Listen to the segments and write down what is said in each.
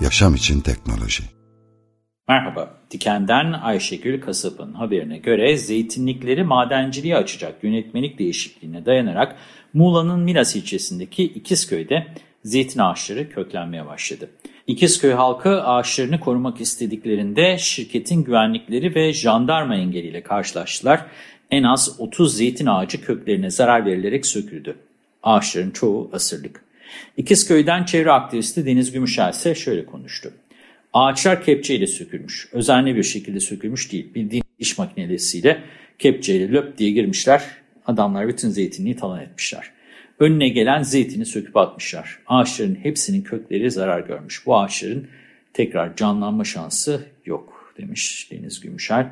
Yaşam için teknoloji. Merhaba, Diken'den Ayşegül Kasap'ın haberine göre zeytinlikleri madenciliğe açacak yönetmelik değişikliğine dayanarak Muğla'nın Milas ilçesindeki İkizköy'de zeytin ağaçları köklenmeye başladı. İkizköy halkı ağaçlarını korumak istediklerinde şirketin güvenlikleri ve jandarma engeliyle karşılaştılar. En az 30 zeytin ağacı köklerine zarar verilerek söküldü. Ağaçların çoğu asırlık. İkizköy'den çevre aktivisti Deniz Gümüşel ise şöyle konuştu. Ağaçlar kepçeyle sökülmüş. Özenli bir şekilde sökülmüş değil. Bildiğin iş makinesiyle kepçeyle löp diye girmişler. Adamlar bütün zeytinliği talan etmişler. Önüne gelen zeytini söküp atmışlar. Ağaçların hepsinin kökleri zarar görmüş. Bu ağaçların tekrar canlanma şansı yok demiş Deniz Gümüşer.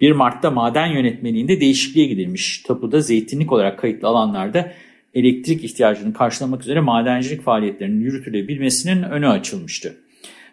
1 Mart'ta maden yönetmeliğinde değişikliğe gidilmiş. Tapuda zeytinlik olarak kayıtlı alanlarda elektrik ihtiyacını karşılamak üzere madencilik faaliyetlerinin yürütülebilmesinin önü açılmıştı.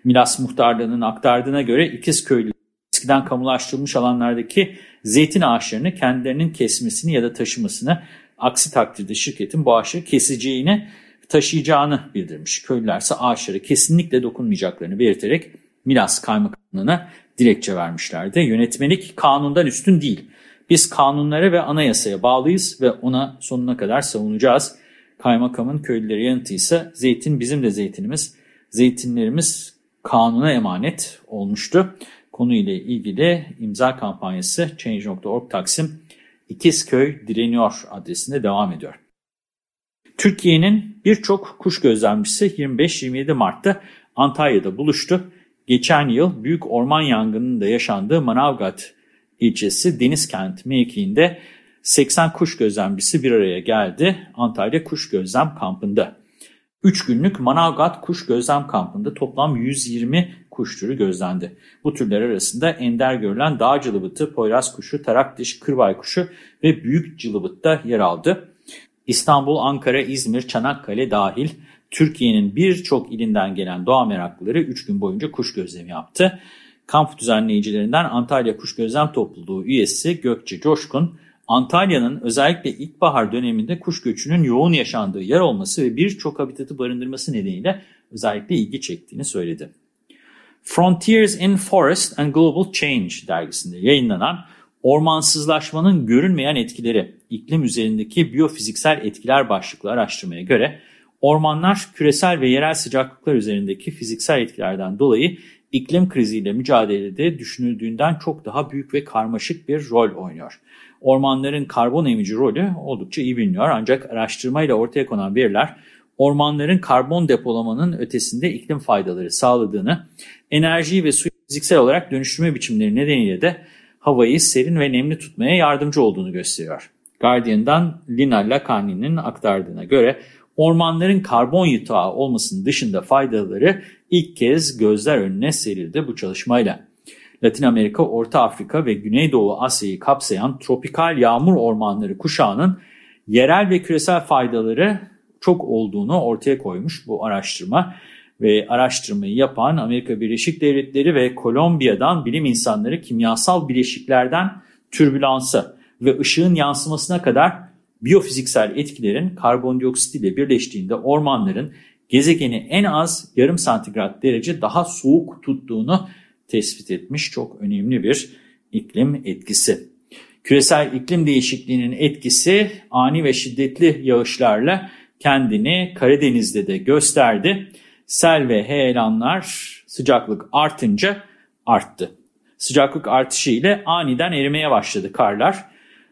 Milas Muhtarlığı'nın aktardığına göre İkizköylü eskiden kamulaştırılmış alanlardaki zeytin ağaçlarını kendilerinin kesmesini ya da taşımasını Aksi takdirde şirketin bu ağaçları keseceğini, taşıyacağını bildirmiş. Köylüler ise ağaçlara kesinlikle dokunmayacaklarını belirterek Milas Kaymakamlığı'na dilekçe vermişlerdi. Yönetmelik kanundan üstün değil. Biz kanunlara ve anayasaya bağlıyız ve ona sonuna kadar savunacağız. Kaymakamın köylülere yanıtı ise zeytin bizim de zeytinimiz. Zeytinlerimiz kanuna emanet olmuştu. Konuyla ilgili imza kampanyası Change.org Taksim İkizköy Direniyor adresinde devam ediyor. Türkiye'nin birçok kuş gözlemcisi 25-27 Mart'ta Antalya'da buluştu. Geçen yıl büyük orman yangınının da yaşandığı Manavgat ilçesi Denizkent mevkiinde 80 kuş gözlemcisi bir araya geldi Antalya Kuş Gözlem Kampı'nda. 3 günlük Manavgat Kuş Gözlem Kampı'nda toplam 120 kuş türü gözlendi. Bu türler arasında ender görülen dağ cılıbıtı, poyraz kuşu, tarakdiş, kırbay kuşu ve büyük cılıbıt da yer aldı. İstanbul, Ankara, İzmir, Çanakkale dahil Türkiye'nin birçok ilinden gelen doğa meraklıları 3 gün boyunca kuş gözlemi yaptı. Kamp düzenleyicilerinden Antalya Kuş Gözlem Topluluğu üyesi Gökçe Coşkun, Antalya'nın özellikle ilkbahar döneminde kuş göçünün yoğun yaşandığı yer olması ve birçok habitatı barındırması nedeniyle özellikle ilgi çektiğini söyledi. Frontiers in Forest and Global Change dergisinde yayınlanan Ormansızlaşmanın Görünmeyen Etkileri, iklim üzerindeki biyofiziksel etkiler başlıklı araştırmaya göre ormanlar küresel ve yerel sıcaklıklar üzerindeki fiziksel etkilerden dolayı iklim kriziyle mücadelede düşünüldüğünden çok daha büyük ve karmaşık bir rol oynuyor. Ormanların karbon emici rolü oldukça iyi biliniyor ancak araştırmayla ortaya konan veriler ormanların karbon depolamanın ötesinde iklim faydaları sağladığını, enerjiyi ve suyu fiziksel olarak dönüştürme biçimleri nedeniyle de havayı serin ve nemli tutmaya yardımcı olduğunu gösteriyor. Guardian'dan Lina Lacani'nin aktardığına göre ormanların karbon yutağı olmasının dışında faydaları ilk kez gözler önüne serildi bu çalışmayla. Latin Amerika, Orta Afrika ve Güneydoğu Asya'yı kapsayan tropikal yağmur ormanları kuşağının yerel ve küresel faydaları çok olduğunu ortaya koymuş bu araştırma. Ve araştırmayı yapan Amerika Birleşik Devletleri ve Kolombiya'dan bilim insanları kimyasal bileşiklerden türbülansa ve ışığın yansımasına kadar biyofiziksel etkilerin karbondioksit ile birleştiğinde ormanların gezegeni en az yarım santigrat derece daha soğuk tuttuğunu tespit etmiş. Çok önemli bir iklim etkisi. Küresel iklim değişikliğinin etkisi ani ve şiddetli yağışlarla kendini Karadeniz'de de gösterdi. Sel ve heyelanlar sıcaklık artınca arttı. Sıcaklık artışı ile aniden erimeye başladı karlar.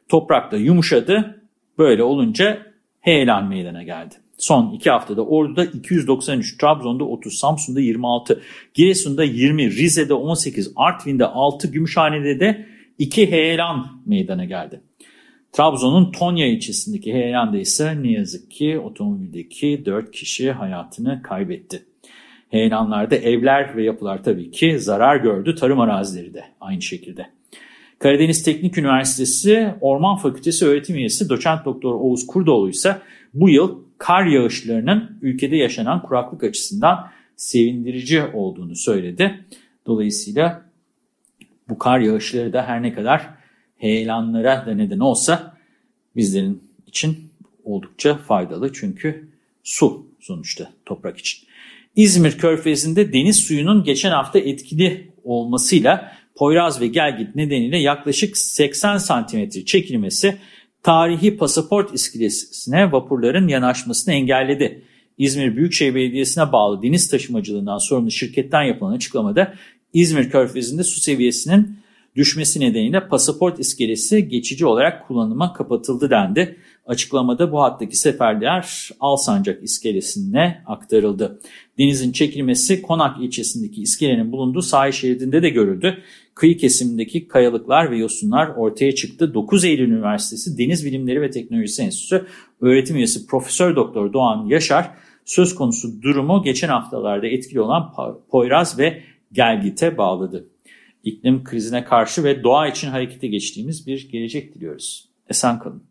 Toprakta yumuşadı. Böyle olunca heyelan meydana geldi. Son iki haftada Ordu'da 293, Trabzon'da 30, Samsun'da 26, Giresun'da 20, Rize'de 18, Artvin'de 6, Gümüşhane'de de 2 heyelan meydana geldi. Trabzon'un Tonya ilçesindeki heyelanda ise ne yazık ki otomobildeki 4 kişi hayatını kaybetti. Heyelanlarda evler ve yapılar tabii ki zarar gördü. Tarım arazileri de aynı şekilde. Karadeniz Teknik Üniversitesi Orman Fakültesi öğretim üyesi doçent doktor Oğuz Kurdoğlu ise bu yıl kar yağışlarının ülkede yaşanan kuraklık açısından sevindirici olduğunu söyledi. Dolayısıyla bu kar yağışları da her ne kadar heyelanlara da neden olsa bizlerin için oldukça faydalı. Çünkü su sonuçta toprak için. İzmir Körfezi'nde deniz suyunun geçen hafta etkili olmasıyla Poyraz ve Gelgit nedeniyle yaklaşık 80 santimetre çekilmesi tarihi pasaport iskelesine vapurların yanaşmasını engelledi. İzmir Büyükşehir Belediyesi'ne bağlı deniz taşımacılığından sorumlu şirketten yapılan açıklamada İzmir Körfezi'nde su seviyesinin düşmesi nedeniyle pasaport iskelesi geçici olarak kullanıma kapatıldı dendi. Açıklamada bu hattaki seferler Alsancak iskelesine aktarıldı. Denizin çekilmesi Konak ilçesindeki iskelenin bulunduğu sahil şeridinde de görüldü. Kıyı kesimindeki kayalıklar ve yosunlar ortaya çıktı. 9 Eylül Üniversitesi Deniz Bilimleri ve Teknolojisi Enstitüsü öğretim üyesi Profesör Doktor Doğan Yaşar söz konusu durumu geçen haftalarda etkili olan Poyraz ve Gelgit'e bağladı. İklim krizine karşı ve doğa için harekete geçtiğimiz bir gelecek diliyoruz. Esen kalın.